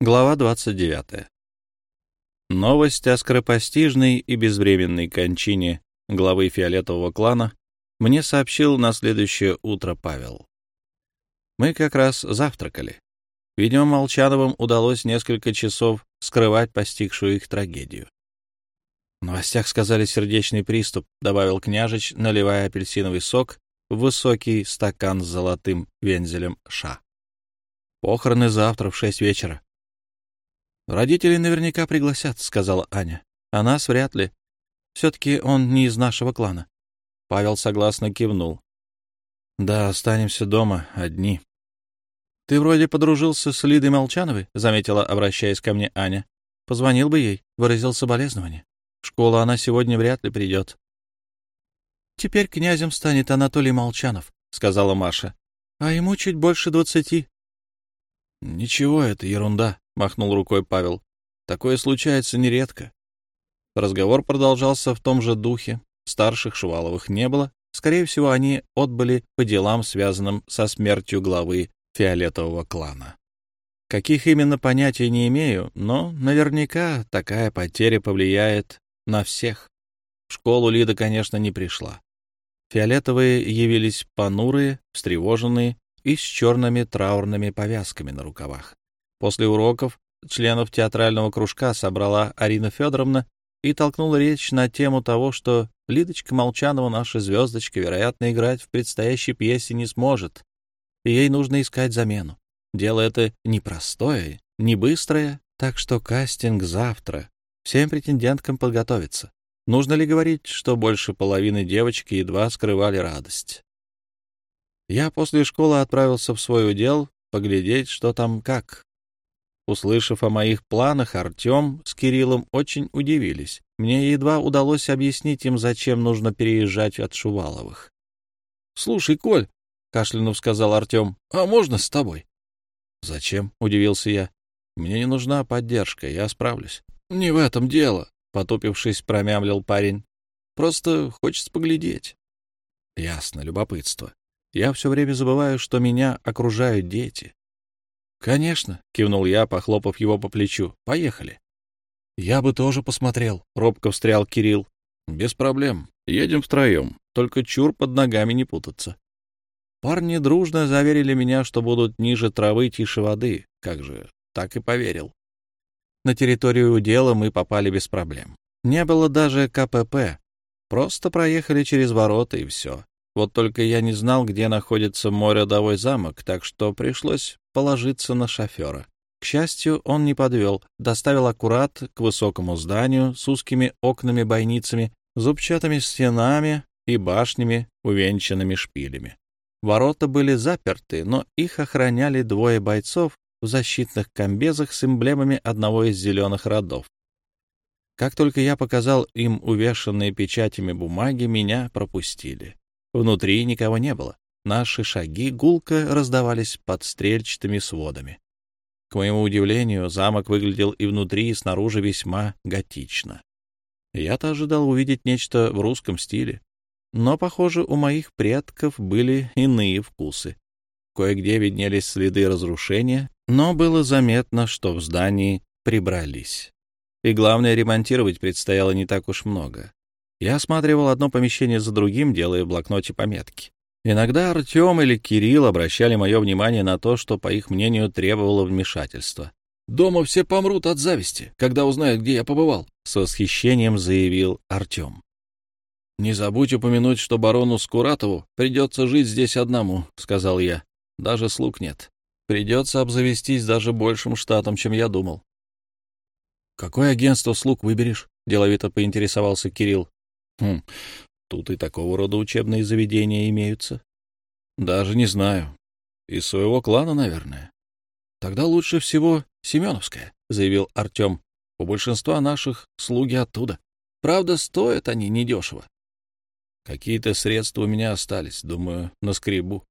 Глава 29. Новость о скоропостижной и безвременной кончине главы фиолетового клана мне сообщил на следующее утро Павел. Мы как раз завтракали. Видимо, Молчановым удалось несколько часов скрывать постигшую их трагедию. В новостях сказали сердечный приступ, добавил княжич, наливая апельсиновый сок в высокий стакан с золотым вензелем ша. Похороны завтра в шесть вечера. «Родители наверняка пригласят», — сказала Аня. «А нас вряд ли. Все-таки он не из нашего клана». Павел согласно кивнул. «Да, останемся дома одни». «Ты вроде подружился с Лидой Молчановой», — заметила, обращаясь ко мне Аня. «Позвонил бы ей, выразил соболезнование. В школу она сегодня вряд ли придет». «Теперь князем станет Анатолий Молчанов», — сказала Маша. «А ему чуть больше двадцати». «Ничего, это ерунда», махнул рукой Павел. Такое случается нередко. Разговор продолжался в том же духе. Старших Шуваловых не было. Скорее всего, они отбыли по делам, связанным со смертью главы фиолетового клана. Каких именно понятий не имею, но наверняка такая потеря повлияет на всех. В школу Лида, конечно, не пришла. Фиолетовые явились понурые, встревоженные и с черными траурными повязками на рукавах. После уроков членов театрального кружка собрала Арина Федоровна и толкнула речь на тему того, что Лидочка Молчанова, наша звездочка, вероятно, играть в предстоящей пьесе не сможет, и ей нужно искать замену. Дело это непростое, не быстрое, так что кастинг завтра. Всем претенденткам подготовиться. Нужно ли говорить, что больше половины девочки едва скрывали радость? Я после школы отправился в свой удел поглядеть, что там как. Услышав о моих планах, Артем с Кириллом очень удивились. Мне едва удалось объяснить им, зачем нужно переезжать от Шуваловых. — Слушай, Коль, — кашлянув сказал Артем, — а можно с тобой? — Зачем? — удивился я. — Мне не нужна поддержка, я справлюсь. — Не в этом дело, — потупившись, промямлил парень. — Просто хочется поглядеть. — Ясно, любопытство. Я все время забываю, что меня окружают дети. «Конечно», — кивнул я, похлопав его по плечу. «Поехали». «Я бы тоже посмотрел», — робко встрял Кирилл. «Без проблем. Едем втроем. Только чур под ногами не путаться». Парни дружно заверили меня, что будут ниже травы, тише воды. Как же, так и поверил. На территорию удела мы попали без проблем. Не было даже КПП. Просто проехали через ворота и все. Вот только я не знал, где находится мой рядовой замок, так что пришлось положиться на шофера. К счастью, он не подвел, доставил аккурат к высокому зданию с узкими окнами-бойницами, зубчатыми стенами и башнями, увенчанными шпилями. Ворота были заперты, но их охраняли двое бойцов в защитных комбезах с эмблемами одного из зеленых родов. Как только я показал им увешанные печатями бумаги, меня пропустили. Внутри никого не было. Наши шаги гулко раздавались под стрельчатыми сводами. К моему удивлению, замок выглядел и внутри, и снаружи весьма готично. Я-то ожидал увидеть нечто в русском стиле. Но, похоже, у моих предков были иные вкусы. Кое-где виднелись следы разрушения, но было заметно, что в здании прибрались. И главное, ремонтировать предстояло не так уж много. Я осматривал одно помещение за другим, делая в блокноте пометки. Иногда Артем или Кирилл обращали мое внимание на то, что, по их мнению, требовало вмешательства. «Дома все помрут от зависти, когда узнают, где я побывал», — с восхищением заявил Артем. «Не забудь упомянуть, что барону Скуратову придется жить здесь одному», — сказал я. «Даже слуг нет. Придется обзавестись даже большим штатом, чем я думал». «Какое агентство слуг выберешь?» — деловито поинтересовался Кирилл. Хм, тут и такого рода учебные заведения имеются. Даже не знаю. Из своего клана, наверное. Тогда лучше всего Семеновская, заявил Артем. У большинства наших слуги оттуда. Правда, стоят они недешево. Какие-то средства у меня остались, думаю, на скребу.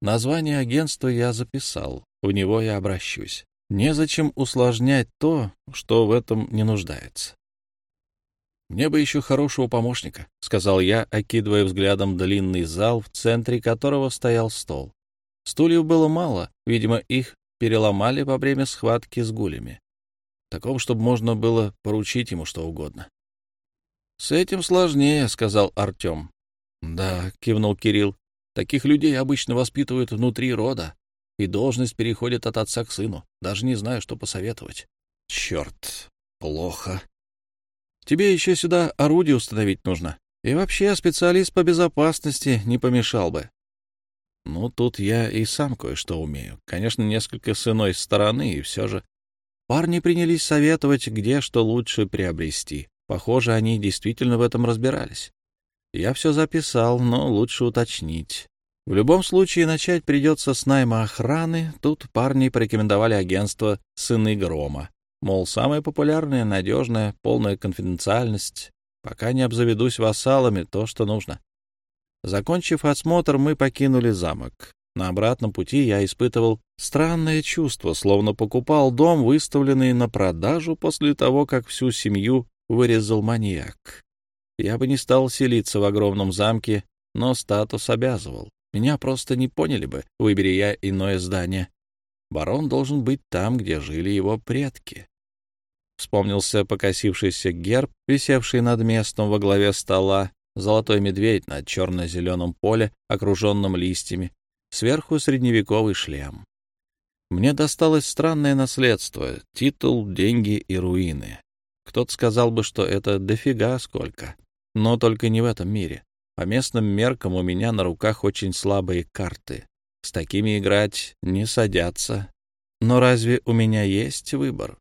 Название агентства я записал, в него я обращусь. Незачем усложнять то, что в этом не нуждается. «Мне бы еще хорошего помощника», — сказал я, окидывая взглядом длинный зал, в центре которого стоял стол. Стульев было мало, видимо, их переломали во время схватки с гулями. Такого, чтобы можно было поручить ему что угодно. — С этим сложнее, — сказал Артем. — Да, — кивнул Кирилл. — Таких людей обычно воспитывают внутри рода, и должность переходит от отца к сыну. Даже не знаю, что посоветовать. — Черт, плохо. Тебе еще сюда орудие установить нужно. И вообще специалист по безопасности не помешал бы. Ну, тут я и сам кое-что умею. Конечно, несколько с иной стороны, и все же. Парни принялись советовать, где что лучше приобрести. Похоже, они действительно в этом разбирались. Я все записал, но лучше уточнить. В любом случае, начать придется с найма охраны. Тут парни порекомендовали агентство «Сыны Грома». Мол, самое популярное, надежное, полная конфиденциальность. Пока не обзаведусь вассалами, то, что нужно. Закончив осмотр, мы покинули замок. На обратном пути я испытывал странное чувство, словно покупал дом, выставленный на продажу после того, как всю семью вырезал маньяк. Я бы не стал селиться в огромном замке, но статус обязывал. Меня просто не поняли бы, выбери я иное здание. Барон должен быть там, где жили его предки. Вспомнился покосившийся герб, висевший над местом во главе стола, золотой медведь на черно-зеленом поле, окруженном листьями, сверху средневековый шлем. Мне досталось странное наследство, титул, деньги и руины. Кто-то сказал бы, что это дофига сколько, но только не в этом мире. По местным меркам у меня на руках очень слабые карты. С такими играть не садятся. Но разве у меня есть выбор?